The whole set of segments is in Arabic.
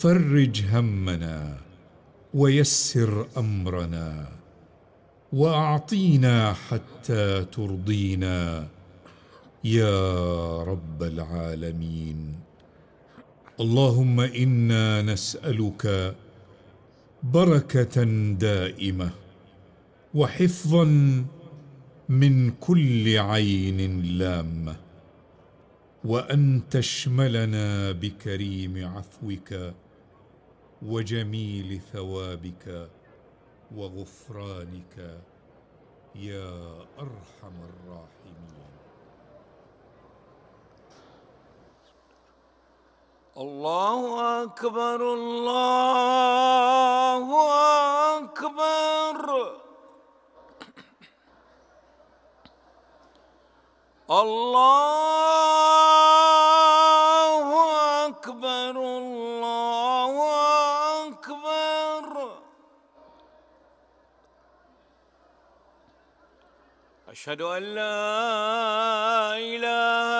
فرج همنا ويسر أمرنا وأعطينا حتى ترضينا يا رب العالمين. اللهم إنا نسألك بركة دائمة وحفظا من كل عين لامة وأن تشملنا بكريم عفوك وجميل ثوابك وغفرانك يا أرحم الراحمين. الله أكبر الله أكبر. الله أشهد أن لا إله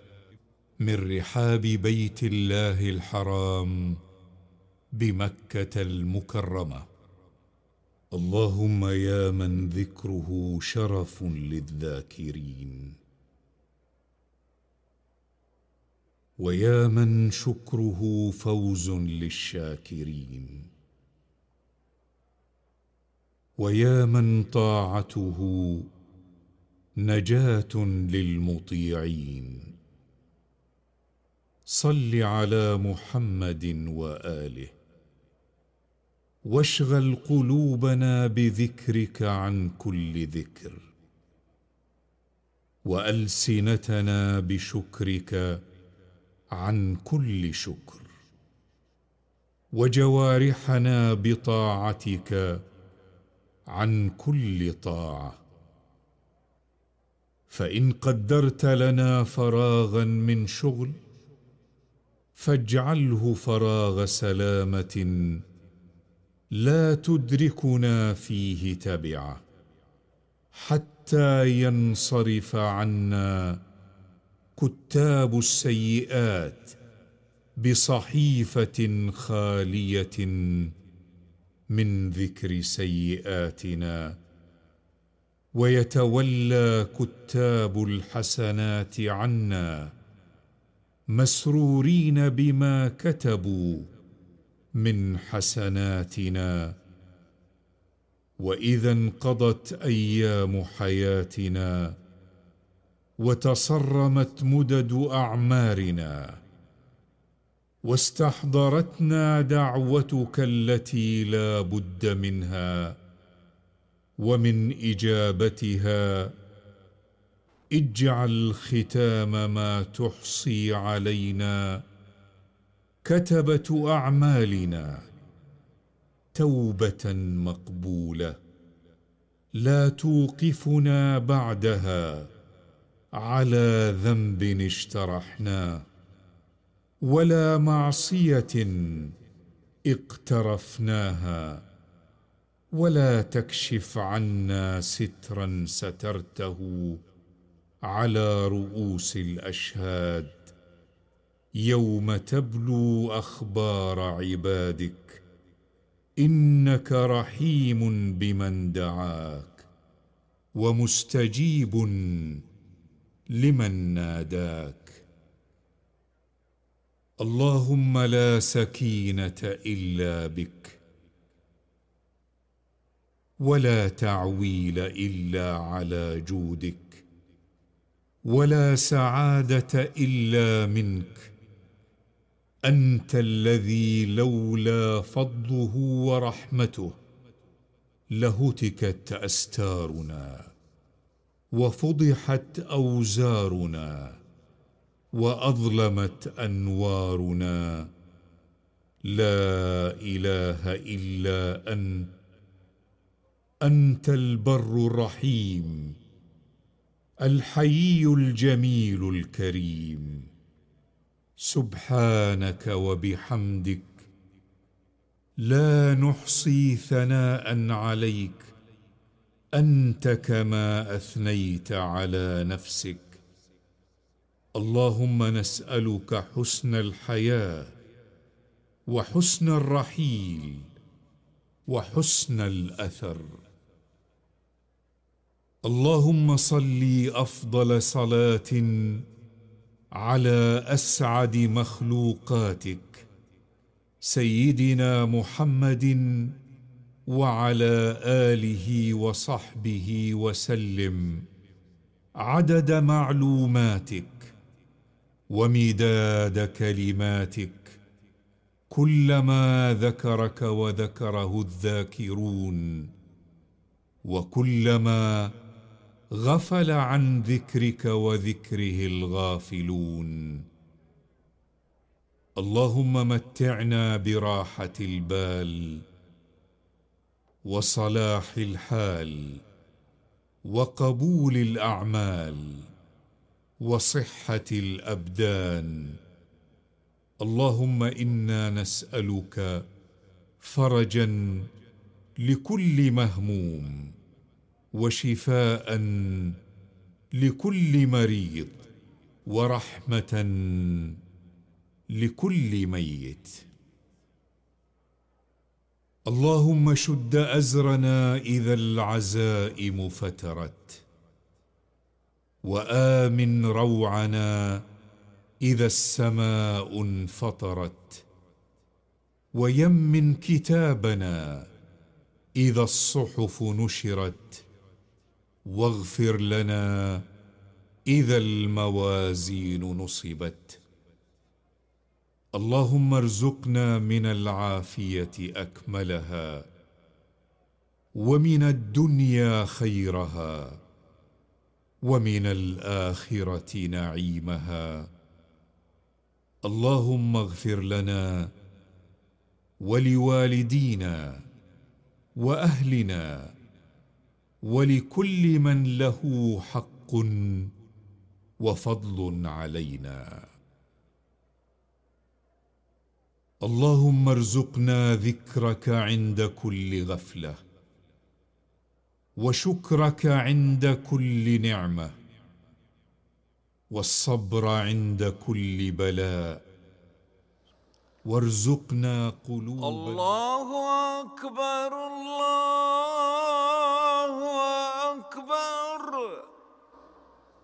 من رحاب بيت الله الحرام بمكة المكرمة. اللهم يا من ذكره شرف للذاكرين. ويا من شكره فوز للشاكرين. ويا من طاعته نجاة للمطيعين. صل على محمد وآله. واشغل قلوبنا بذكرك عن كل ذكر. وألسنتنا بشكرك عن كل شكر. وجوارحنا بطاعتك عن كل طاعة. فإن قدرت لنا فراغا من شغل فاجعله فراغ سلامة لا تدركنا فيه تبعه حتى ينصرف عنا كتاب السيئات بصحيفة خالية من ذكر سيئاتنا ويتولى كتاب الحسنات عنا مسرورين بما كتبوا من حسناتنا. وإذا انقضت أيام حياتنا وتصرمت مدد أعمارنا واستحضرتنا دعوتك التي لا بد منها ومن إجابتها اجعل ختام ما تحصي علينا كتبة أعمالنا توبة مقبولة. لا توقفنا بعدها على ذنب اشترحناه ولا معصية اقترفناها ولا تكشف عنا سترا سترته. على رؤوس الأشهاد. يوم تبلو أخبار عبادك إنك رحيم بمن دعاك ومستجيب لمن ناداك. اللهم لا سكينة إلا بك ولا تعويل إلا على جودك. ولا سعادة إلا منك. أنت الذي لولا فضله ورحمته لهتكت استارنا وفضحت أوزارنا وأظلمت أنوارنا. لا إله إلا أنت أنت البر الرحيم. الحيي الجميل الكريم. سبحانك وبحمدك لا نحصي ثناء عليك أنت كما أثنيت على نفسك. اللهم نسألك حسن الحياة وحسن الرحيل وحسن الأثر. اللهم صل أفضل صلاة على أسعد مخلوقاتك سيدنا محمد وعلى آله وصحبه وسلم. عدد معلوماتك ومداد كلماتك كلما ذكرك وذكره الذاكرون وكلما غفل عن ذكرك وذكره الغافلون. اللهم متعنا براحة البال وصلاح الحال وقبول الأعمال وصحة الأبدان. اللهم إنا نسألك فرجا لكل مهموم. وشفاء لكل مريض ورحمة لكل ميت. اللهم شد أزرنا إذا العزائم فترت وآمن روعنا إذا السماء انفطرت ويمن كتابنا إذا الصحف نشرت. واغفر لنا إذا الموازين نصبت. اللهم ارزقنا من العافية أكملها ومن الدنيا خيرها ومن الآخرة نعيمها. اللهم اغفر لنا ولوالدينا وأهلنا ولكل من له حق وفضل علينا. اللهم ارزقنا ذكرك عند كل غفلة وشكرك عند كل نعمة والصبر عند كل بلاء. وارزقنا قلوب الله أكبر الله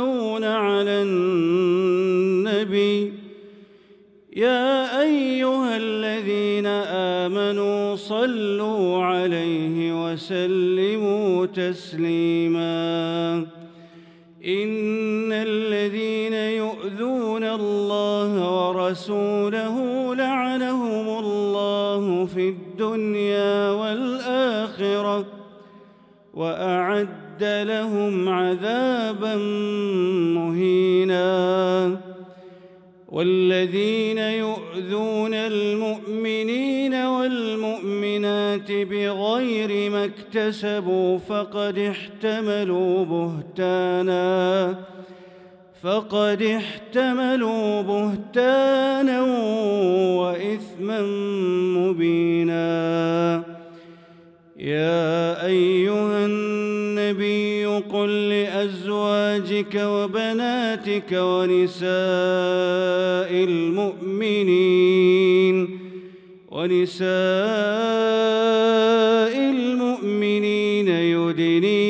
يصلون على النبي يا أيها الذين آمنوا صلوا عليه وسلموا تسليما إن وأعد لهم عذابا مهينا. والذين يؤذون المؤمنين والمؤمنات بغير ما اكتسبوا فقد احتملوا بهتانا. فقد احتملوا بهتانا وإثما مبينا. يا أيها النبي قل لأزواجك وبناتك ونساء المؤمنين ونساء المؤمنين يدنين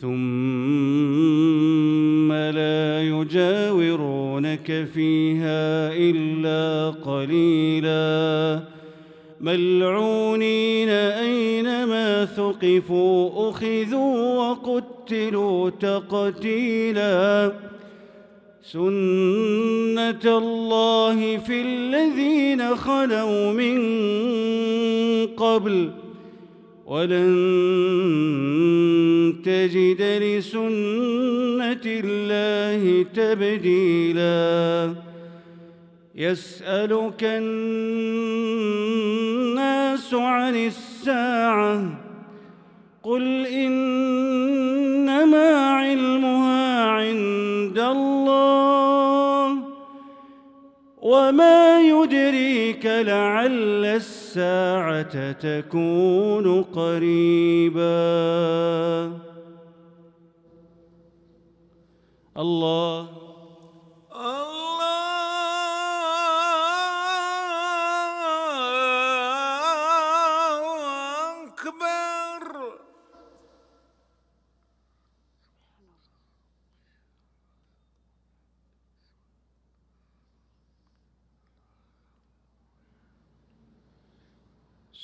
ثم لا يجاورونك فيها إلا قليلا. ملعونين أينما ثقفوا أخذوا وقتلوا تقتيلاً. سنة الله في الذين خلوا من قبل ولن تجد لسنة الله تبديلا. يسألك الناس عن الساعة قل إنما علمها عند الله وما يدريك لعل الساعة. الساعة تكون قريبا. الله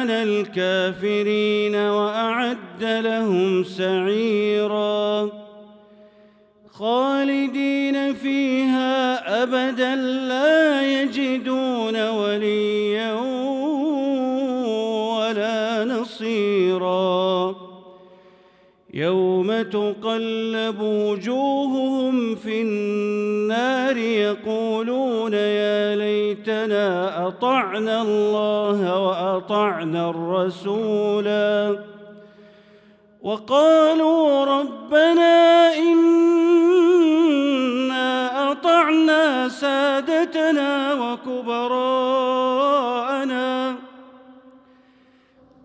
لعن الكافرين وأعد لهم سعيرا. خالدين فيها أبدا لا يجدون وليا ولا نصيرا. يوم تقلب وجوههم في النار يقولون ليتنا أطعنا الله وأطعنا الرسولا وقالوا ربنا إنا أطعنا سادتنا وكبراءنا.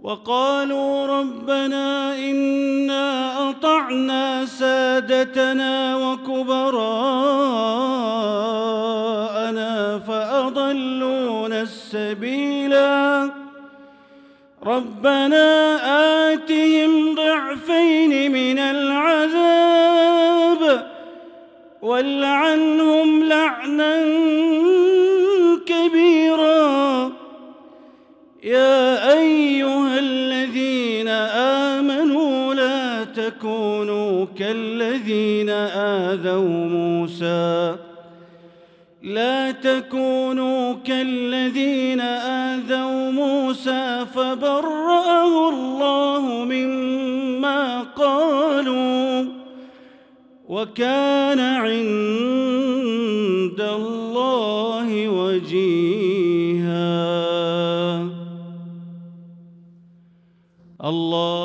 وقالوا ربنا إنا أطعنا سادتنا وكبراءنا. فأضلونا السبيلا ربنا آتهم ضعفين من العذاب والعنهم لعنا كبيرا. يا أيها الذين آمنوا لا تكونوا كالذين آذوا موسى. تكونوا كالذين آذوا موسى فبرأه الله مما قالوا وكان عند الله وجيها. الله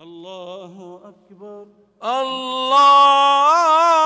الله أكبر. الله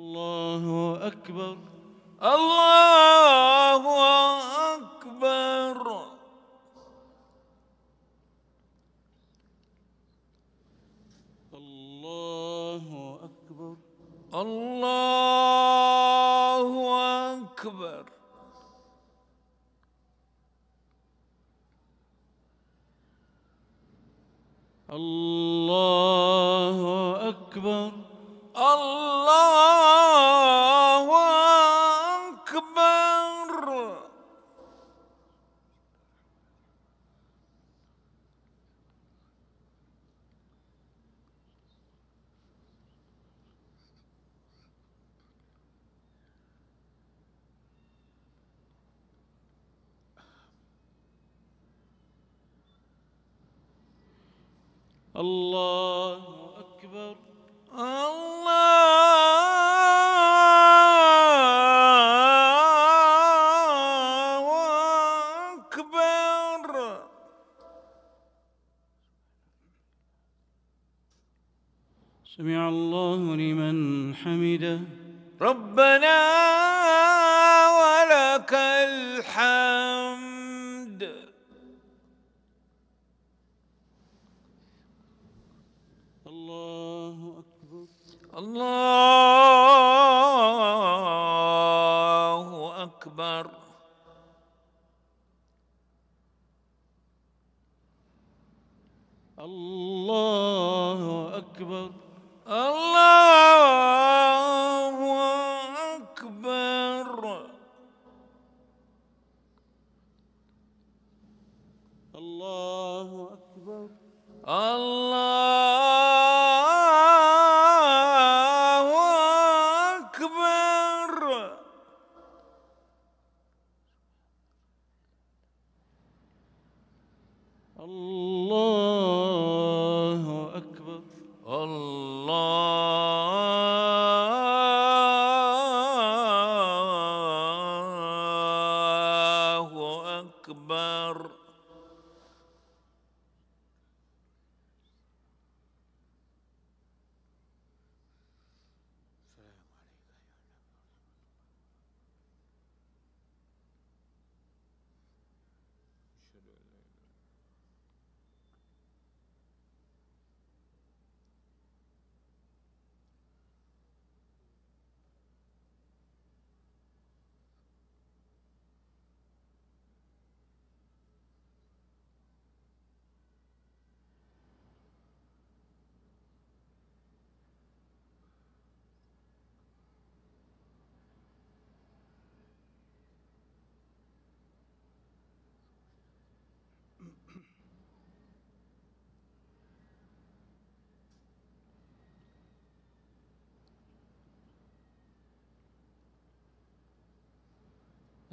الله أكبر. الله الله أكبر. الله أكبر. الله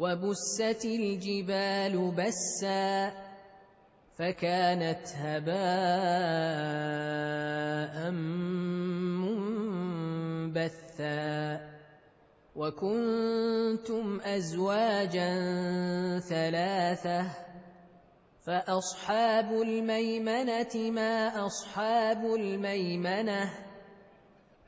وبست الجبال بسا فكانت هباء منبثا وكنتم أزواجا ثلاثة فأصحاب الميمنة ما أصحاب الميمنة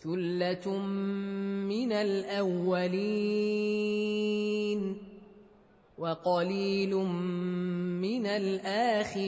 ثُلَّةٌ مِّنَ الْأَوَّلِينَ وَقَلِيلٌ مِّنَ الْآخِرِينَ